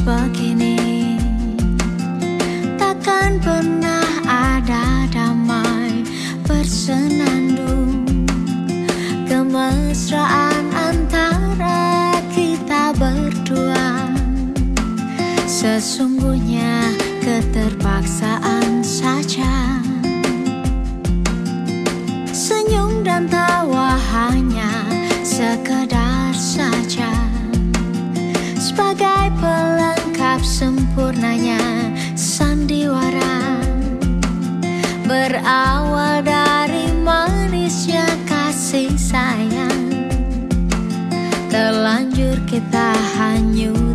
begini. Takkan pernah ada damai bersenandung. Kemesraan antara kita berdua. Sesungguhnya keterpaksaan saja sempurnanya sandiwara. Berawal dari manisnya kasih sayang. Terlanjur kita hanyut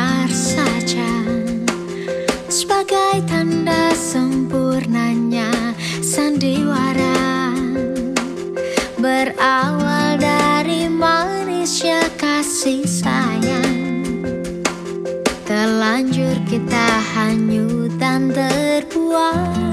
sekedar saja sebagai tanda sempurnanya sandiwara berawal dari manisnya kasih sayang. Terlanjur kita hanyut dan terbuai